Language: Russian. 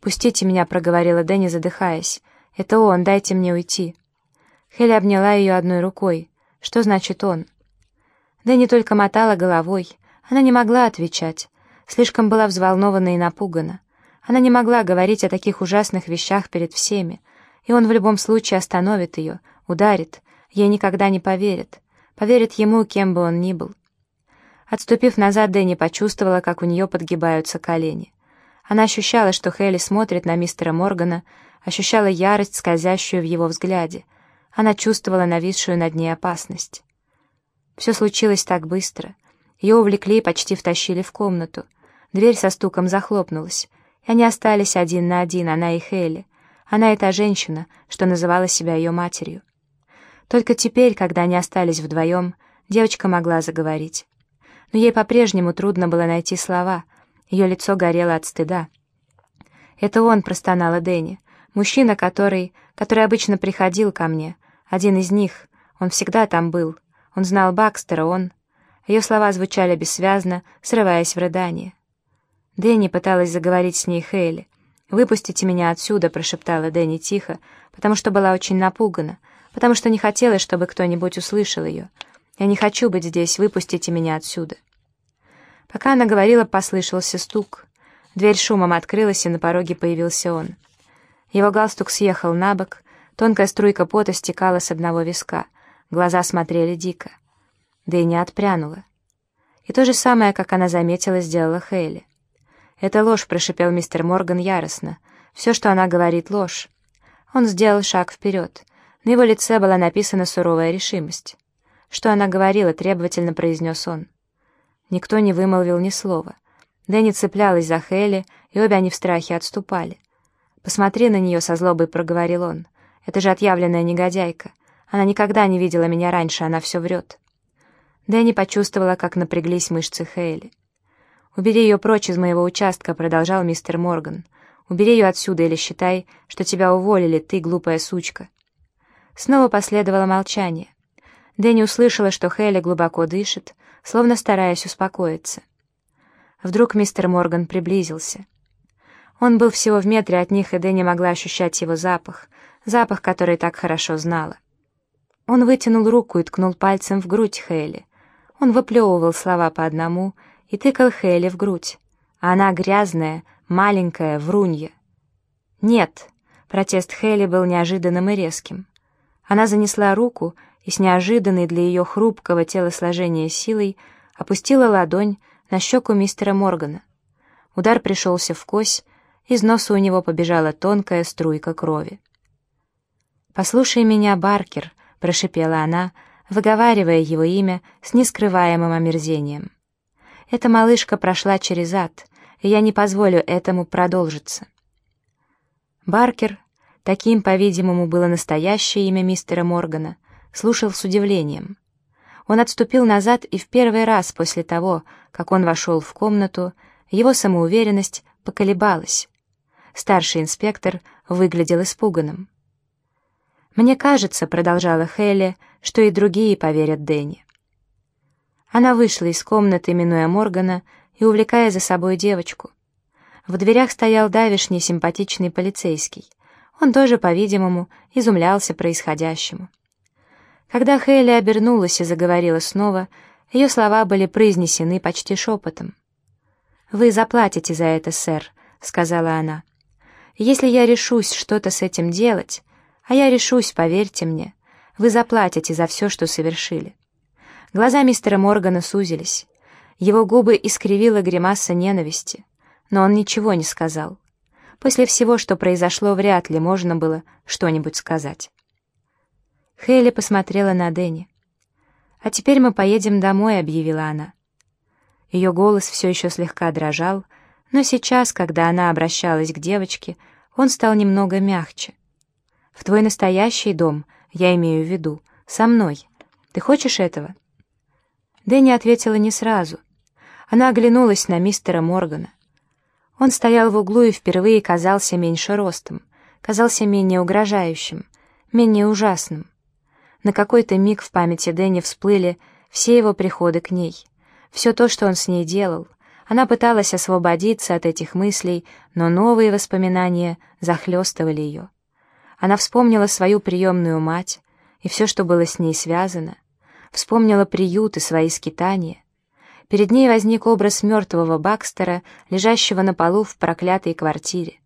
«Пустите меня», — проговорила Дэнни, задыхаясь. «Это он, дайте мне уйти». Хелли обняла ее одной рукой. «Что значит он?» Дэнни только мотала головой. Она не могла отвечать. Слишком была взволнована и напугана. Она не могла говорить о таких ужасных вещах перед всеми. И он в любом случае остановит ее, ударит. Ей никогда не поверит. Поверит ему, кем бы он ни был. Отступив назад, Дэнни почувствовала, как у нее подгибаются колени. Она ощущала, что Хелли смотрит на мистера Моргана, ощущала ярость, скользящую в его взгляде. Она чувствовала нависшую над ней опасность. Все случилось так быстро. Ее увлекли и почти втащили в комнату. Дверь со стуком захлопнулась, и они остались один на один, она и Хелли. Она и та женщина, что называла себя ее матерью. Только теперь, когда они остались вдвоем, девочка могла заговорить. Но ей по-прежнему трудно было найти слова, ее лицо горело от стыда. «Это он», — простонала Дэнни, «мужчина, который... который обычно приходил ко мне. Один из них. Он всегда там был. Он знал Бакстера, он...» Ее слова звучали бессвязно, срываясь в рыдание. Дэнни пыталась заговорить с ней Хейли. «Выпустите меня отсюда», — прошептала Дэнни тихо, потому что была очень напугана, потому что не хотела, чтобы кто-нибудь услышал ее. «Я не хочу быть здесь, выпустите меня отсюда». Пока она говорила, послышался стук. Дверь шумом открылась, и на пороге появился он. Его галстук съехал на бок, тонкая струйка пота стекала с одного виска, глаза смотрели дико. Да и не отпрянула. И то же самое, как она заметила, сделала Хейли. «Это ложь», — прошипел мистер Морган яростно. «Все, что она говорит, ложь». Он сделал шаг вперед. На его лице была написана суровая решимость. «Что она говорила?» — требовательно произнес он. Никто не вымолвил ни слова. Дэнни цеплялась за Хелли, и обе они в страхе отступали. «Посмотри на нее», — со злобой проговорил он. «Это же отъявленная негодяйка. Она никогда не видела меня раньше, она все врет». Дэнни почувствовала, как напряглись мышцы Хейли. «Убери ее прочь из моего участка», — продолжал мистер Морган. «Убери ее отсюда или считай, что тебя уволили, ты глупая сучка». Снова последовало молчание. Дэнни услышала, что Хейли глубоко дышит, словно стараясь успокоиться. Вдруг мистер Морган приблизился. Он был всего в метре от них, и Дэнни могла ощущать его запах, запах, который так хорошо знала. Он вытянул руку и ткнул пальцем в грудь Хейли. Он выплевывал слова по одному и тыкал Хейли в грудь. А она грязная, маленькая, врунья. «Нет!» — протест Хейли был неожиданным и резким. Она занесла руку и с неожиданной для ее хрупкого телосложения силой опустила ладонь на щеку мистера Моргана. Удар пришелся в кость, из носа у него побежала тонкая струйка крови. «Послушай меня, Баркер», — прошипела она, выговаривая его имя с нескрываемым омерзением. «Эта малышка прошла через ад, и я не позволю этому продолжиться». Баркер, таким, по-видимому, было настоящее имя мистера Моргана, слушал с удивлением. Он отступил назад, и в первый раз после того, как он вошел в комнату, его самоуверенность поколебалась. Старший инспектор выглядел испуганным. «Мне кажется», — продолжала Хелли, — «что и другие поверят Дэнни». Она вышла из комнаты, минуя Моргана и увлекая за собой девочку. В дверях стоял давишний симпатичный полицейский. Он тоже, по-видимому, изумлялся происходящему. Когда Хейли обернулась и заговорила снова, ее слова были произнесены почти шепотом. «Вы заплатите за это, сэр», — сказала она. «Если я решусь что-то с этим делать, а я решусь, поверьте мне, вы заплатите за все, что совершили». Глаза мистера Моргана сузились. Его губы искривила гримаса ненависти, но он ничего не сказал. После всего, что произошло, вряд ли можно было что-нибудь сказать. Хейли посмотрела на Дэнни. «А теперь мы поедем домой», — объявила она. Ее голос все еще слегка дрожал, но сейчас, когда она обращалась к девочке, он стал немного мягче. «В твой настоящий дом, я имею в виду, со мной. Ты хочешь этого?» Дэнни ответила не сразу. Она оглянулась на мистера Моргана. Он стоял в углу и впервые казался меньше ростом, казался менее угрожающим, менее ужасным. На какой-то миг в памяти Дэнни всплыли все его приходы к ней, все то, что он с ней делал. Она пыталась освободиться от этих мыслей, но новые воспоминания захлестывали ее. Она вспомнила свою приемную мать и все, что было с ней связано, вспомнила приют и свои скитания — Перед ней возник образ мертвого Бакстера, лежащего на полу в проклятой квартире.